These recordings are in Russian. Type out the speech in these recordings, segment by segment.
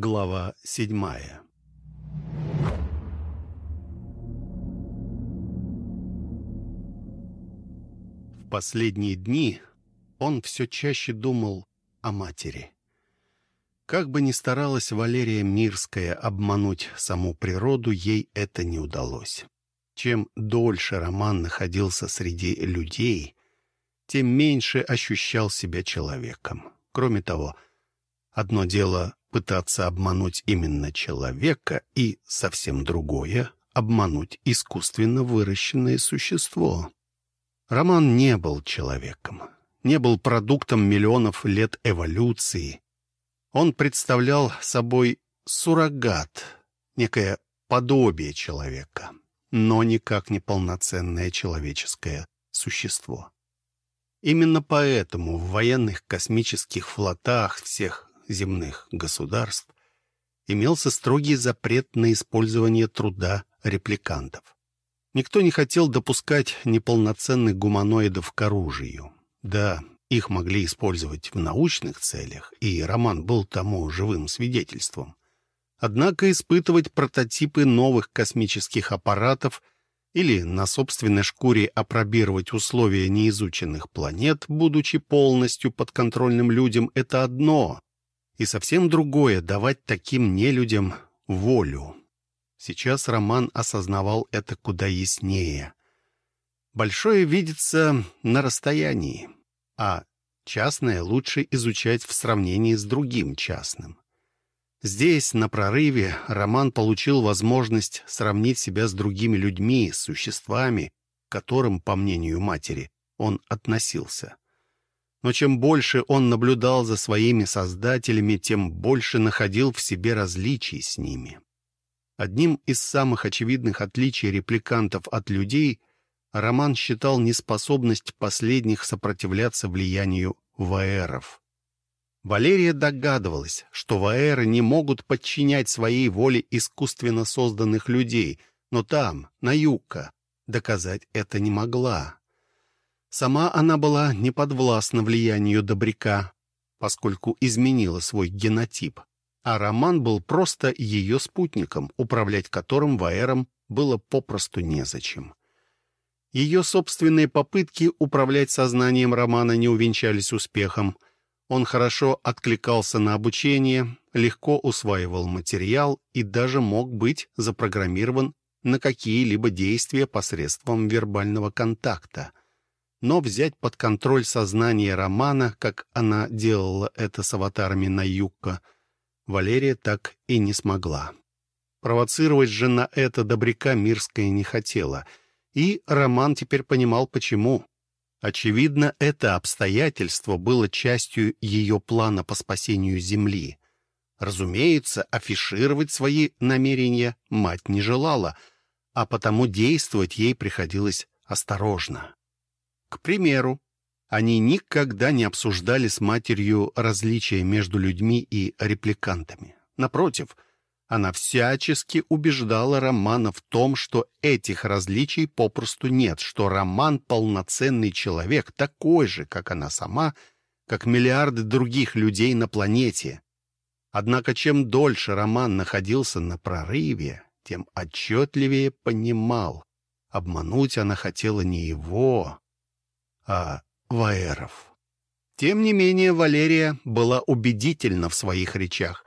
Глава седьмая В последние дни он все чаще думал о матери. Как бы ни старалась Валерия Мирская обмануть саму природу, ей это не удалось. Чем дольше Роман находился среди людей, тем меньше ощущал себя человеком. Кроме того, одно дело пытаться обмануть именно человека, и совсем другое — обмануть искусственно выращенное существо. Роман не был человеком, не был продуктом миллионов лет эволюции. Он представлял собой суррогат, некое подобие человека, но никак не полноценное человеческое существо. Именно поэтому в военных космических флотах всех земных государств имелся строгий запрет на использование труда репликантов. Никто не хотел допускать неполноценных гуманоидов к оружию. Да, их могли использовать в научных целях, и Роман был тому живым свидетельством. Однако испытывать прототипы новых космических аппаратов – или на собственной шкуре опробировать условия неизученных планет, будучи полностью подконтрольным людям, это одно, и совсем другое — давать таким нелюдям волю. Сейчас Роман осознавал это куда яснее. Большое видится на расстоянии, а частное лучше изучать в сравнении с другим частным. Здесь, на прорыве, Роман получил возможность сравнить себя с другими людьми, существами, к которым, по мнению матери, он относился. Но чем больше он наблюдал за своими создателями, тем больше находил в себе различий с ними. Одним из самых очевидных отличий репликантов от людей Роман считал неспособность последних сопротивляться влиянию ваэров. Валерия догадывалась, что ваэры не могут подчинять своей воле искусственно созданных людей, но там, на Юкка, доказать это не могла. Сама она была не подвластна влиянию добряка, поскольку изменила свой генотип, а Роман был просто ее спутником, управлять которым ваэром было попросту незачем. Ее собственные попытки управлять сознанием Романа не увенчались успехом — он хорошо откликался на обучение, легко усваивал материал и даже мог быть запрограммирован на какие-либо действия посредством вербального контакта. Но взять под контроль сознание Романа, как она делала это с аватарами на Юкко, Валерия так и не смогла. Провоцировать же на это добряка Мирская не хотела, и Роман теперь понимал, почему. Очевидно, это обстоятельство было частью ее плана по спасению Земли. Разумеется, афишировать свои намерения мать не желала, а потому действовать ей приходилось осторожно. К примеру, они никогда не обсуждали с матерью различия между людьми и репликантами. Напротив — она всячески убеждала Романа в том, что этих различий попросту нет, что Роман — полноценный человек, такой же, как она сама, как миллиарды других людей на планете. Однако чем дольше Роман находился на прорыве, тем отчетливее понимал, обмануть она хотела не его, а Ваэров. Тем не менее, Валерия была убедительна в своих речах.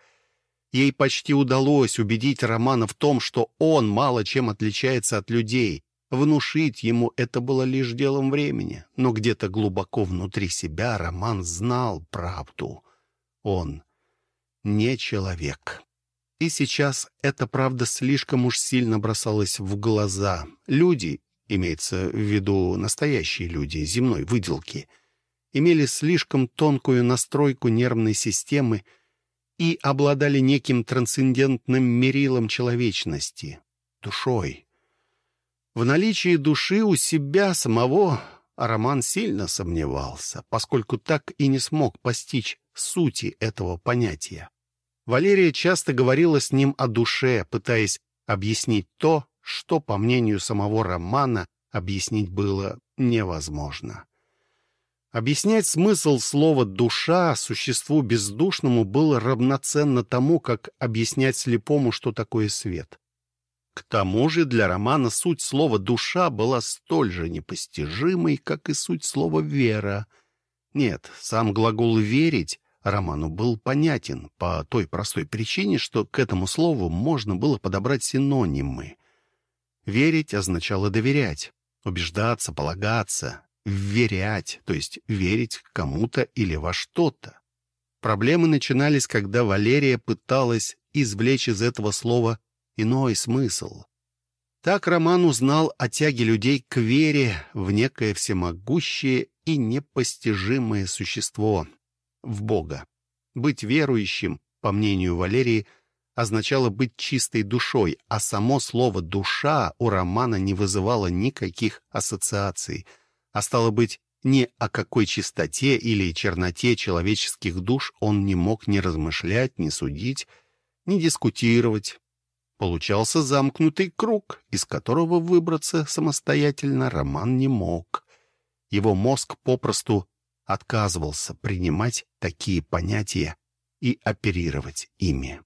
Ей почти удалось убедить Романа в том, что он мало чем отличается от людей. Внушить ему это было лишь делом времени. Но где-то глубоко внутри себя Роман знал правду. Он не человек. И сейчас эта правда слишком уж сильно бросалась в глаза. Люди, имеется в виду настоящие люди земной выделки, имели слишком тонкую настройку нервной системы, и обладали неким трансцендентным мерилом человечности — душой. В наличии души у себя самого Роман сильно сомневался, поскольку так и не смог постичь сути этого понятия. Валерия часто говорила с ним о душе, пытаясь объяснить то, что, по мнению самого Романа, объяснить было невозможно. Объяснять смысл слова «душа» существу бездушному было равноценно тому, как объяснять слепому, что такое свет. К тому же для романа суть слова «душа» была столь же непостижимой, как и суть слова «вера». Нет, сам глагол «верить» роману был понятен по той простой причине, что к этому слову можно было подобрать синонимы. Верить означало доверять, убеждаться, полагаться, вверять, то есть верить кому-то или во что-то. Проблемы начинались, когда Валерия пыталась извлечь из этого слова иной смысл. Так Роман узнал о тяге людей к вере в некое всемогущее и непостижимое существо, в Бога. Быть верующим, по мнению Валерии, означало быть чистой душой, а само слово «душа» у Романа не вызывало никаких ассоциаций — а стало быть, ни о какой чистоте или черноте человеческих душ он не мог ни размышлять, ни судить, ни дискутировать. Получался замкнутый круг, из которого выбраться самостоятельно Роман не мог. Его мозг попросту отказывался принимать такие понятия и оперировать ими.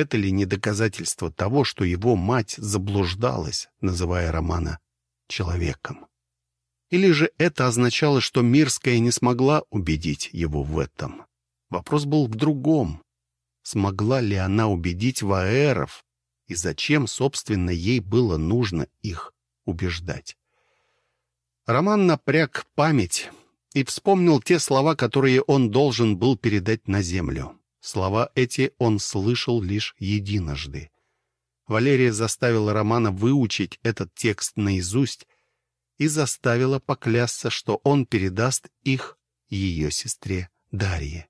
Это ли не доказательство того, что его мать заблуждалась, называя Романа человеком? Или же это означало, что Мирская не смогла убедить его в этом? Вопрос был в другом. Смогла ли она убедить Ваэров? И зачем, собственно, ей было нужно их убеждать? Роман напряг память и вспомнил те слова, которые он должен был передать на землю. Слова эти он слышал лишь единожды. Валерия заставила Романа выучить этот текст наизусть, и заставила поклясться, что он передаст их ее сестре Дарье.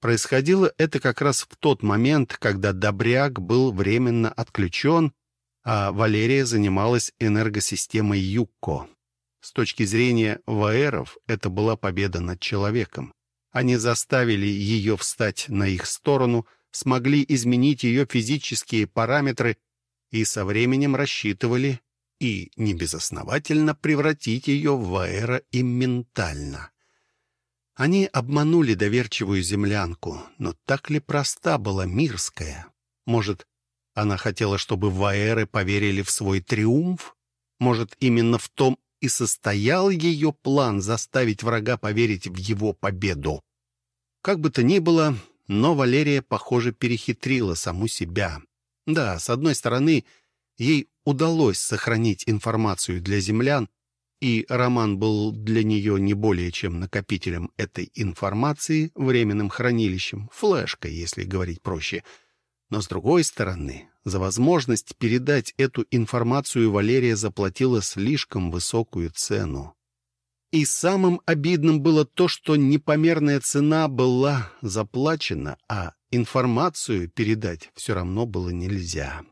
Происходило это как раз в тот момент, когда Добряк был временно отключен, а Валерия занималась энергосистемой Юкко. С точки зрения Ваэров это была победа над человеком. Они заставили ее встать на их сторону, смогли изменить ее физические параметры и со временем рассчитывали и небезосновательно превратить ее в аэро и ментально. Они обманули доверчивую землянку, но так ли проста была Мирская? Может, она хотела, чтобы ваэры поверили в свой триумф? Может, именно в том и состоял ее план заставить врага поверить в его победу? Как бы то ни было, но Валерия, похоже, перехитрила саму себя. Да, с одной стороны, ей удалось сохранить информацию для землян, и роман был для нее не более чем накопителем этой информации, временным хранилищем, флешкой, если говорить проще. Но, с другой стороны, за возможность передать эту информацию Валерия заплатила слишком высокую цену. И самым обидным было то, что непомерная цена была заплачена, а информацию передать все равно было нельзя.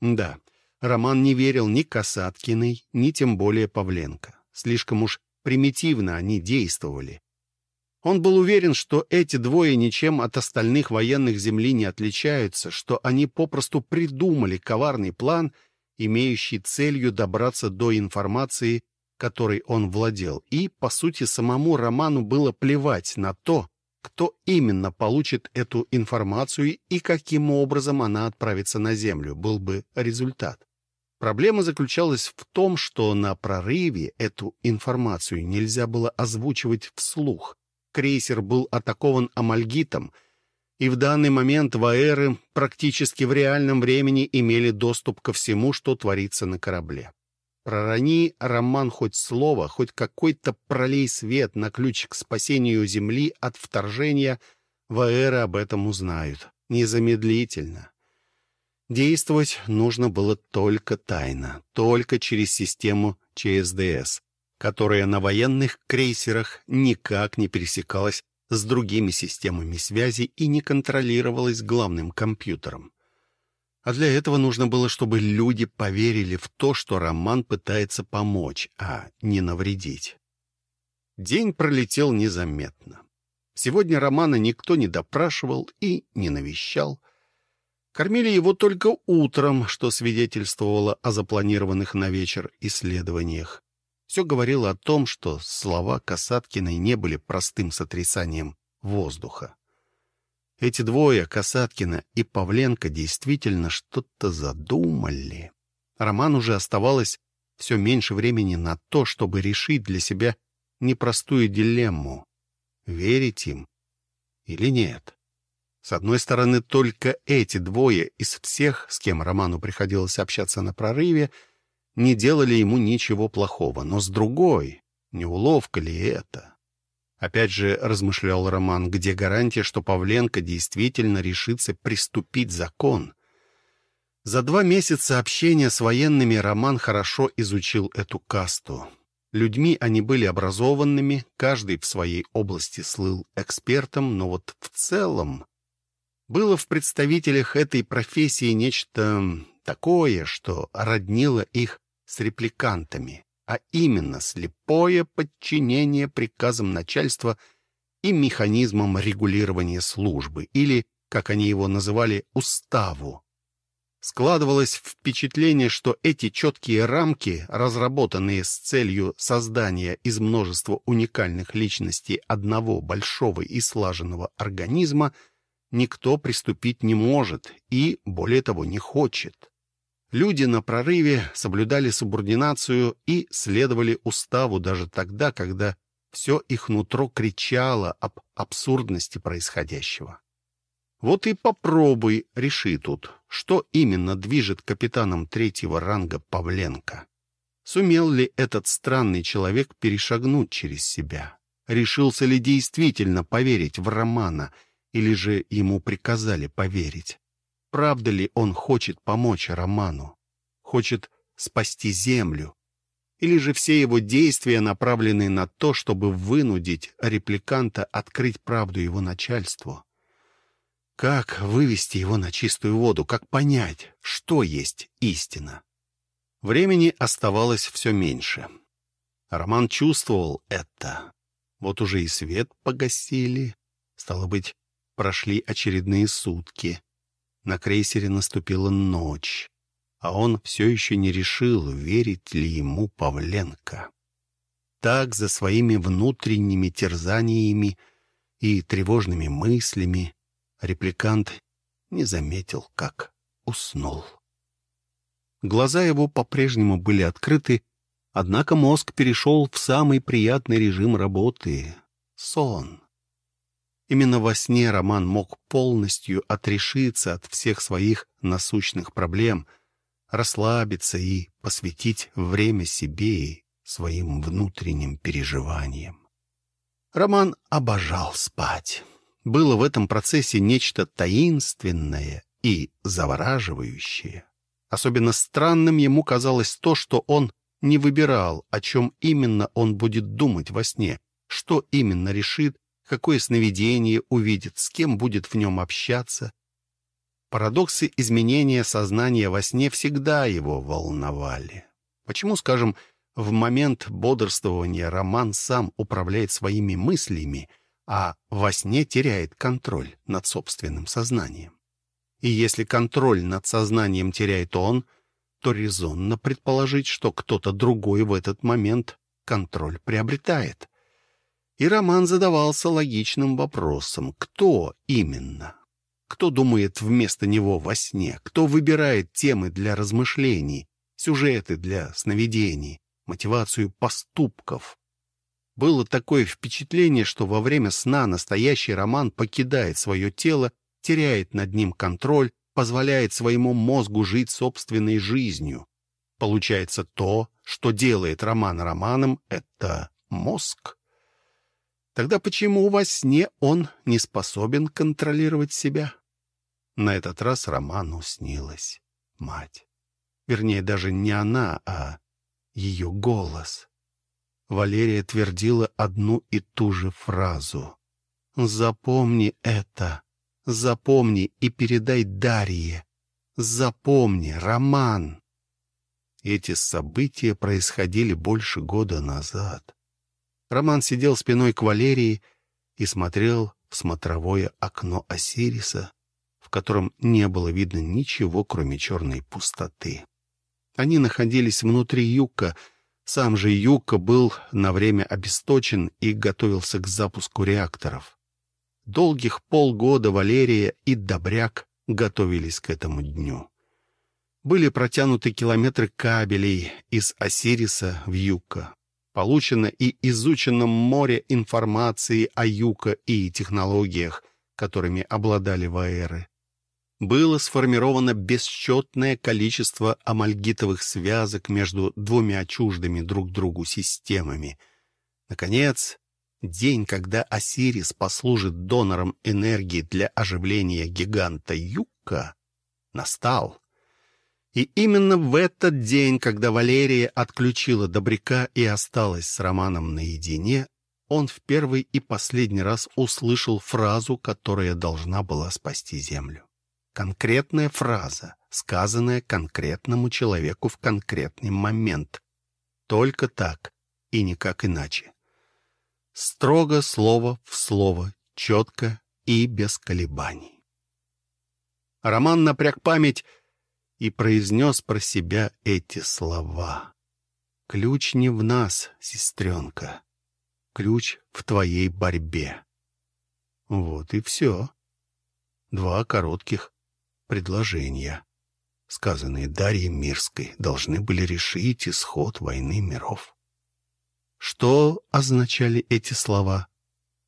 Да, Роман не верил ни Касаткиной, ни тем более Павленко. Слишком уж примитивно они действовали. Он был уверен, что эти двое ничем от остальных военных Земли не отличаются, что они попросту придумали коварный план, имеющий целью добраться до информации, которой он владел. И, по сути, самому Роману было плевать на то, кто именно получит эту информацию и каким образом она отправится на Землю, был бы результат. Проблема заключалась в том, что на прорыве эту информацию нельзя было озвучивать вслух. Крейсер был атакован амальгитом, и в данный момент ваэры практически в реальном времени имели доступ ко всему, что творится на корабле. Пророни роман хоть слово, хоть какой-то пролей свет на ключ к спасению Земли от вторжения, ваэры об этом узнают. Незамедлительно. Действовать нужно было только тайно, только через систему ЧСДС, которая на военных крейсерах никак не пересекалась с другими системами связи и не контролировалась главным компьютером. А для этого нужно было, чтобы люди поверили в то, что Роман пытается помочь, а не навредить. День пролетел незаметно. Сегодня Романа никто не допрашивал и не навещал. Кормили его только утром, что свидетельствовало о запланированных на вечер исследованиях. Все говорило о том, что слова Касаткиной не были простым сотрясанием воздуха. Эти двое, Касаткина и Павленко, действительно что-то задумали. Роман уже оставалось все меньше времени на то, чтобы решить для себя непростую дилемму — верить им или нет. С одной стороны, только эти двое из всех, с кем Роману приходилось общаться на прорыве, не делали ему ничего плохого, но с другой, не уловка ли это? Опять же, размышлял Роман, где гарантия, что Павленко действительно решится приступить закон? За два месяца общения с военными Роман хорошо изучил эту касту. Людьми они были образованными, каждый в своей области слыл экспертом, но вот в целом было в представителях этой профессии нечто такое, что роднило их с репликантами а именно слепое подчинение приказам начальства и механизмам регулирования службы, или, как они его называли, уставу. Складывалось впечатление, что эти четкие рамки, разработанные с целью создания из множества уникальных личностей одного большого и слаженного организма, никто приступить не может и, более того, не хочет. Люди на прорыве соблюдали субординацию и следовали уставу даже тогда, когда все их нутро кричало об абсурдности происходящего. Вот и попробуй реши тут, что именно движет капитаном третьего ранга Павленко. Сумел ли этот странный человек перешагнуть через себя? Решился ли действительно поверить в Романа, или же ему приказали поверить? Правда ли он хочет помочь Роману? Хочет спасти землю? Или же все его действия направлены на то, чтобы вынудить репликанта открыть правду его начальству? Как вывести его на чистую воду? Как понять, что есть истина? Времени оставалось все меньше. Роман чувствовал это. Вот уже и свет погасили. Стало быть, прошли очередные сутки. На крейсере наступила ночь, а он все еще не решил, верить ли ему Павленко. Так, за своими внутренними терзаниями и тревожными мыслями, репликант не заметил, как уснул. Глаза его по-прежнему были открыты, однако мозг перешел в самый приятный режим работы — сон. Именно во сне Роман мог полностью отрешиться от всех своих насущных проблем, расслабиться и посвятить время себе и своим внутренним переживаниям. Роман обожал спать. Было в этом процессе нечто таинственное и завораживающее. Особенно странным ему казалось то, что он не выбирал, о чем именно он будет думать во сне, что именно решит какое сновидение увидит, с кем будет в нем общаться. Парадоксы изменения сознания во сне всегда его волновали. Почему, скажем, в момент бодрствования роман сам управляет своими мыслями, а во сне теряет контроль над собственным сознанием? И если контроль над сознанием теряет он, то резонно предположить, что кто-то другой в этот момент контроль приобретает. И Роман задавался логичным вопросом, кто именно? Кто думает вместо него во сне? Кто выбирает темы для размышлений, сюжеты для сновидений, мотивацию поступков? Было такое впечатление, что во время сна настоящий Роман покидает свое тело, теряет над ним контроль, позволяет своему мозгу жить собственной жизнью. Получается то, что делает Роман Романом, это мозг. Тогда почему во сне он не способен контролировать себя? На этот раз Роману снилась мать. Вернее, даже не она, а ее голос. Валерия твердила одну и ту же фразу. «Запомни это, запомни и передай Дарье. Запомни, Роман!» Эти события происходили больше года назад. Роман сидел спиной к Валерии и смотрел в смотровое окно Осириса, в котором не было видно ничего, кроме черной пустоты. Они находились внутри юка, Сам же Юка был на время обесточен и готовился к запуску реакторов. Долгих полгода Валерия и Добряк готовились к этому дню. Были протянуты километры кабелей из Осириса в Юка. Получено и изучено море информации о Юка и технологиях, которыми обладали Ваэры. Было сформировано бесчетное количество амальгитовых связок между двумя чуждыми друг другу системами. Наконец, день, когда Осирис послужит донором энергии для оживления гиганта Юка, настал. И именно в этот день, когда Валерия отключила Добряка и осталась с Романом наедине, он в первый и последний раз услышал фразу, которая должна была спасти Землю. Конкретная фраза, сказанная конкретному человеку в конкретный момент. Только так и никак иначе. Строго слово в слово, четко и без колебаний. Роман напряг память и произнес про себя эти слова. «Ключ не в нас, сестренка. Ключ в твоей борьбе». Вот и все. Два коротких предложения, сказанные Дарьей Мирской, должны были решить исход войны миров. Что означали эти слова?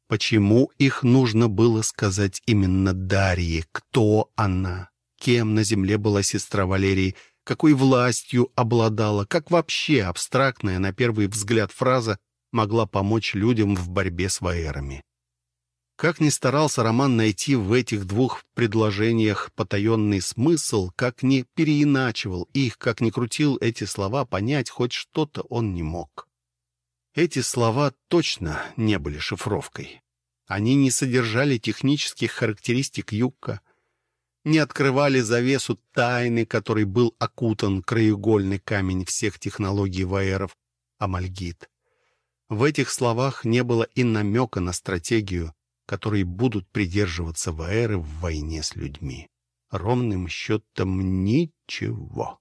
Почему их нужно было сказать именно Дарье? Кто она? Кем на земле была сестра Валерии, какой властью обладала, как вообще абстрактная, на первый взгляд, фраза могла помочь людям в борьбе с ваерами. Как ни старался Роман найти в этих двух предложениях потаенный смысл, как ни переиначивал их, как ни крутил эти слова, понять хоть что-то он не мог. Эти слова точно не были шифровкой. Они не содержали технических характеристик Юкка, не открывали завесу тайны, которой был окутан краеугольный камень всех технологий ваеров Амальгит. В этих словах не было и намека на стратегию, которой будут придерживаться ваеры в войне с людьми. Ровным счетом ничего.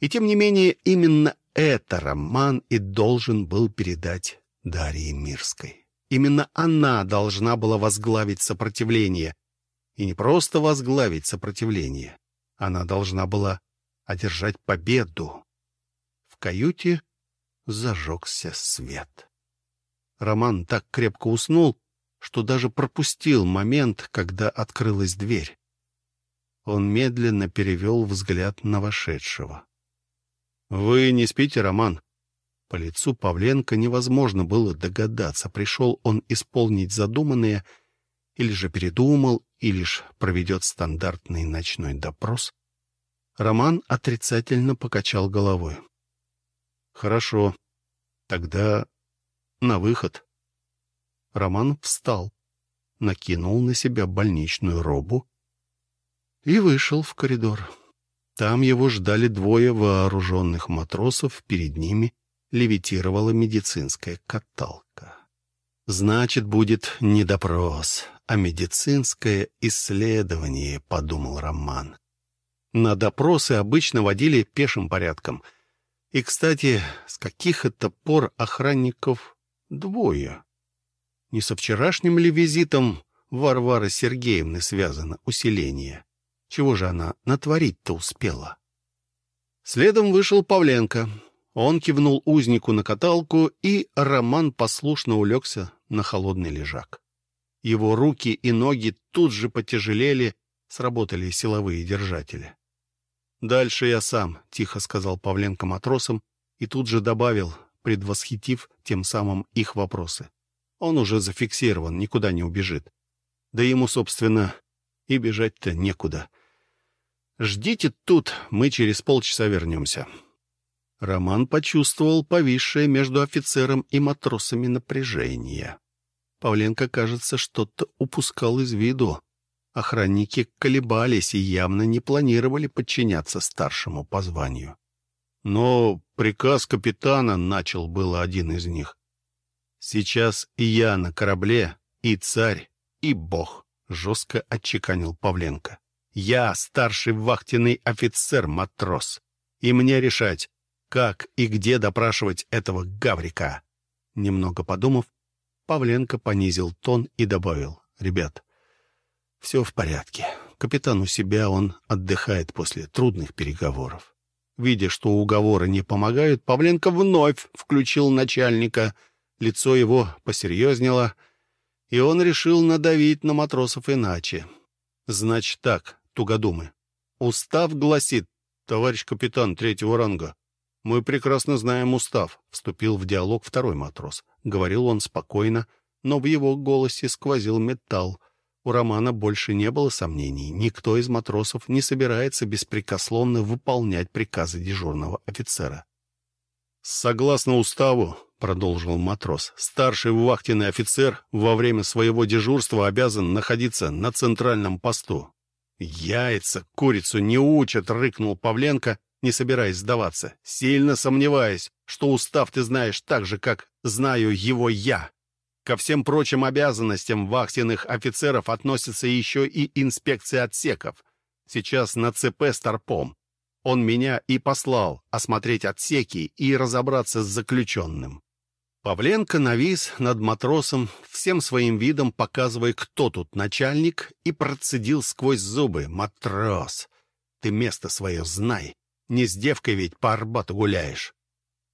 И тем не менее, именно это роман и должен был передать Дарье Мирской. Именно она должна была возглавить сопротивление, и не просто возглавить сопротивление. Она должна была одержать победу. В каюте зажегся свет. Роман так крепко уснул, что даже пропустил момент, когда открылась дверь. Он медленно перевел взгляд на вошедшего. «Вы не спите, Роман?» По лицу Павленко невозможно было догадаться, пришел он исполнить задуманное или же передумал и лишь проведет стандартный ночной допрос, Роман отрицательно покачал головой. «Хорошо, тогда на выход». Роман встал, накинул на себя больничную робу и вышел в коридор. Там его ждали двое вооруженных матросов, перед ними левитировала медицинская каталка. «Значит, будет не допрос, а медицинское исследование», — подумал Роман. На допросы обычно водили пешим порядком. И, кстати, с каких это пор охранников двое? Не со вчерашним ли визитом Варвары Сергеевны связано усиление? Чего же она натворить-то успела? Следом вышел Павленко. Он кивнул узнику на каталку, и Роман послушно улегся на холодный лежак. Его руки и ноги тут же потяжелели, сработали силовые держатели. «Дальше я сам», — тихо сказал Павленко матросам и тут же добавил, предвосхитив тем самым их вопросы. «Он уже зафиксирован, никуда не убежит. Да ему, собственно, и бежать-то некуда. Ждите тут, мы через полчаса вернемся». Роман почувствовал повисшее между офицером и матросами напряжение. Павленко, кажется, что-то упускал из виду. Охранники колебались и явно не планировали подчиняться старшему по званию. Но приказ капитана начал было один из них. «Сейчас и я на корабле, и царь, и бог», — жестко отчеканил Павленко. «Я старший вахтенный офицер-матрос, и мне решать, как и где допрашивать этого гаврика. Немного подумав, Павленко понизил тон и добавил. «Ребят, все в порядке. Капитан у себя, он отдыхает после трудных переговоров». Видя, что уговоры не помогают, Павленко вновь включил начальника. Лицо его посерьезнело, и он решил надавить на матросов иначе. «Значит так, тугодумы. Устав гласит, товарищ капитан третьего ранга, «Мы прекрасно знаем устав», — вступил в диалог второй матрос. Говорил он спокойно, но в его голосе сквозил металл. У Романа больше не было сомнений. Никто из матросов не собирается беспрекословно выполнять приказы дежурного офицера. «Согласно уставу», — продолжил матрос, — «старший вахтенный офицер во время своего дежурства обязан находиться на центральном посту». «Яйца курицу не учат», — рыкнул Павленко не собираясь сдаваться. Сильно сомневаюсь, что устав ты знаешь так же, как знаю его я. Ко всем прочим обязанностям вахтенных офицеров относится еще и инспекция отсеков. Сейчас на ЦП с торпом. Он меня и послал осмотреть отсеки и разобраться с заключенным. Павленко навис над матросом, всем своим видом показывая, кто тут начальник, и процедил сквозь зубы. «Матрос, ты место свое знай. Не с девкой ведь по Арбату гуляешь.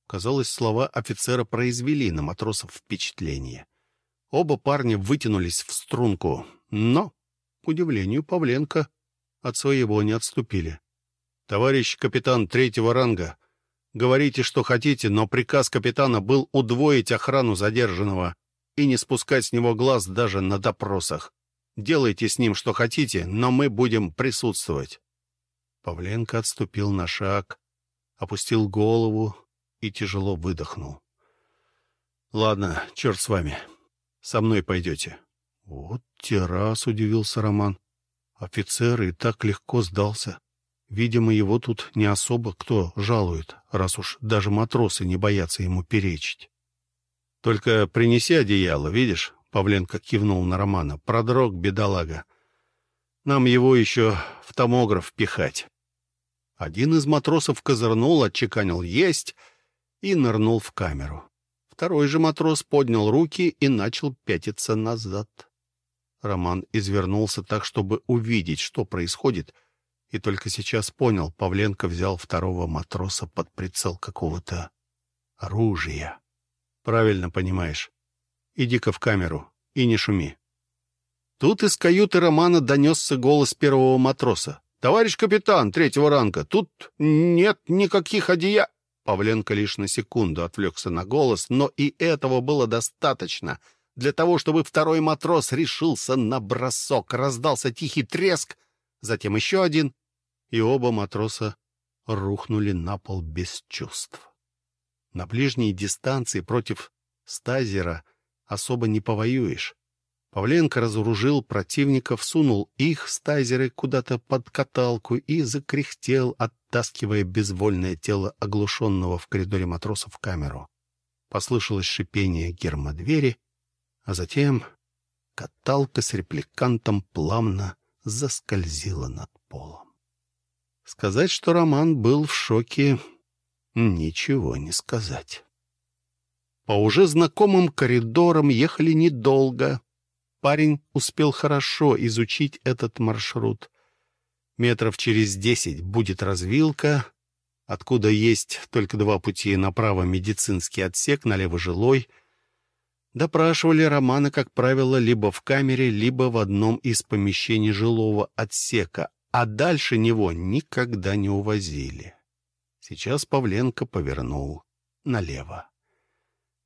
Казалось, слова офицера произвели на матросов впечатление. Оба парня вытянулись в струнку, но, к удивлению Павленко, от своего не отступили. «Товарищ капитан третьего ранга, говорите, что хотите, но приказ капитана был удвоить охрану задержанного и не спускать с него глаз даже на допросах. Делайте с ним, что хотите, но мы будем присутствовать». Павленко отступил на шаг, опустил голову и тяжело выдохнул. «Ладно, черт с вами. Со мной пойдете». «Вот террас», — удивился Роман. «Офицер и так легко сдался. Видимо, его тут не особо кто жалует, раз уж даже матросы не боятся ему перечить». «Только принеси одеяло, видишь?» — Павленко кивнул на Романа. «Продрог, бедолага. Нам его еще в томограф пихать». Один из матросов козырнул, отчеканил «Есть!» и нырнул в камеру. Второй же матрос поднял руки и начал пятиться назад. Роман извернулся так, чтобы увидеть, что происходит, и только сейчас понял, Павленко взял второго матроса под прицел какого-то оружия. «Правильно понимаешь. Иди-ка в камеру и не шуми». Тут из каюты Романа донесся голос первого матроса. «Товарищ капитан третьего ранга, тут нет никаких одея...» Павленко лишь на секунду отвлекся на голос, но и этого было достаточно для того, чтобы второй матрос решился на бросок. Раздался тихий треск, затем еще один, и оба матроса рухнули на пол без чувств. На ближней дистанции против стазера особо не повоюешь. Павленко разоружил противников, сунул их, стайзеры, куда-то под каталку и закряхтел, оттаскивая безвольное тело оглушенного в коридоре матроса в камеру. Послышалось шипение гермодвери, а затем каталка с репликантом плавно заскользила над полом. Сказать, что Роман был в шоке, ничего не сказать. По уже знакомым коридорам ехали недолго. Парень успел хорошо изучить этот маршрут. Метров через десять будет развилка, откуда есть только два пути направо медицинский отсек, налево жилой. Допрашивали Романа, как правило, либо в камере, либо в одном из помещений жилого отсека, а дальше него никогда не увозили. Сейчас Павленко повернул налево.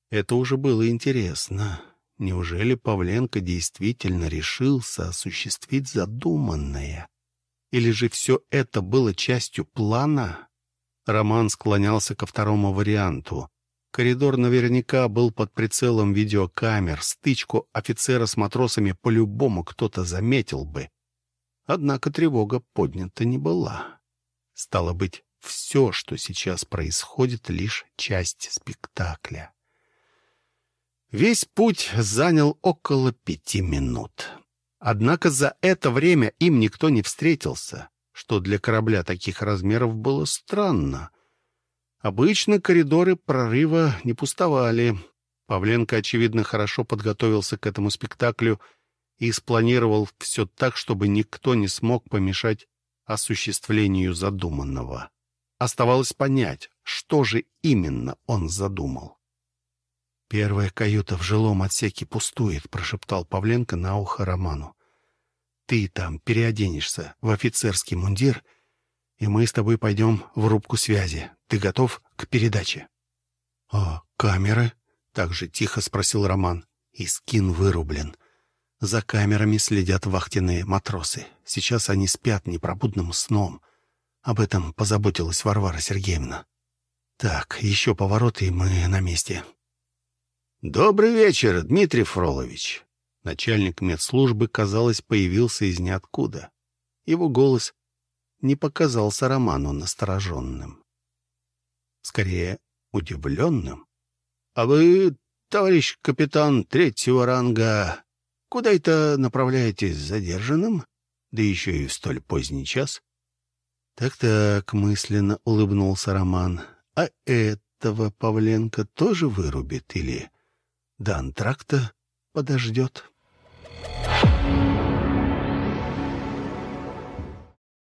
Это уже было интересно. Неужели Павленко действительно решился осуществить задуманное? Или же все это было частью плана? Роман склонялся ко второму варианту. Коридор наверняка был под прицелом видеокамер. Стычку офицера с матросами по-любому кто-то заметил бы. Однако тревога поднята не была. Стало быть, все, что сейчас происходит, лишь часть спектакля. Весь путь занял около пяти минут. Однако за это время им никто не встретился, что для корабля таких размеров было странно. Обычно коридоры прорыва не пустовали. Павленко, очевидно, хорошо подготовился к этому спектаклю и спланировал все так, чтобы никто не смог помешать осуществлению задуманного. Оставалось понять, что же именно он задумал. «Первая каюта в жилом отсеке пустует», — прошептал Павленко на ухо Роману. «Ты там переоденешься в офицерский мундир, и мы с тобой пойдем в рубку связи. Ты готов к передаче?» «А камеры?» — так же тихо спросил Роман. «И скин вырублен. За камерами следят вахтенные матросы. Сейчас они спят непробудным сном. Об этом позаботилась Варвара Сергеевна. Так, еще повороты, и мы на месте. «Добрый вечер, Дмитрий Фролович!» Начальник медслужбы, казалось, появился из ниоткуда. Его голос не показался Роману настороженным. Скорее, удивленным. «А вы, товарищ капитан третьего ранга, куда это направляетесь задержанным? Да еще и в столь поздний час?» «Так-так», — мысленно улыбнулся Роман. «А этого Павленко тоже вырубит или до антракта подождет.